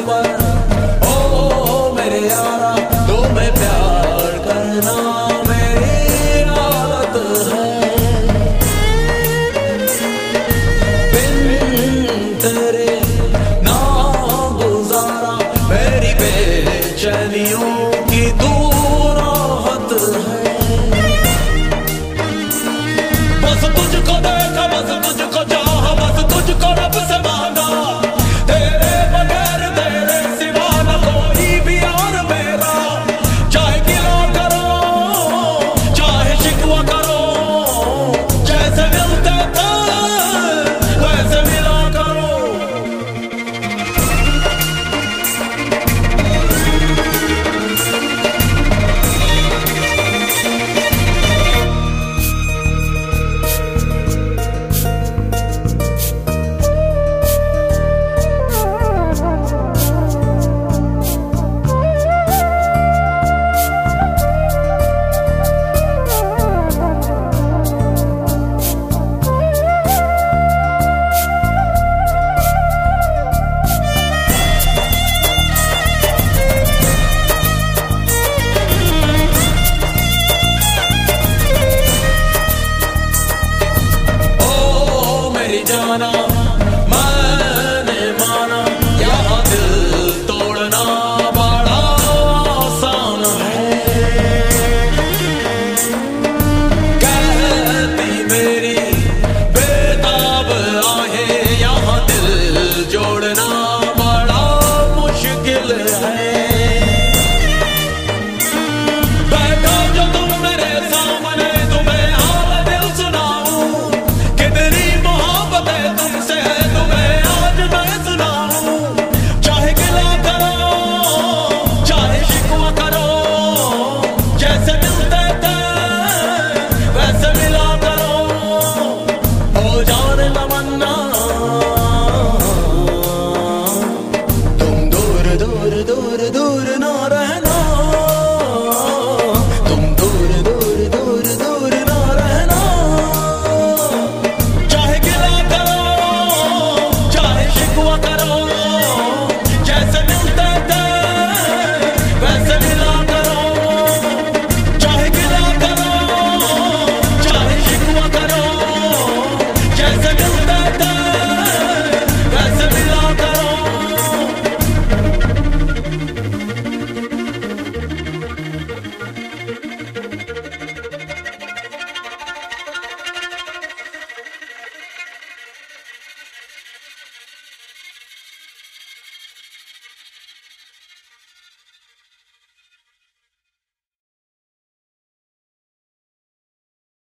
दोबारा ओ, मेरे यारा तुम्हें प्यार करना मेरी आदत है। बिन तेरे ना गुजारा मेरी बेचैनियों की दूर है। बस तुझको दे Dana. dur dur dur nara.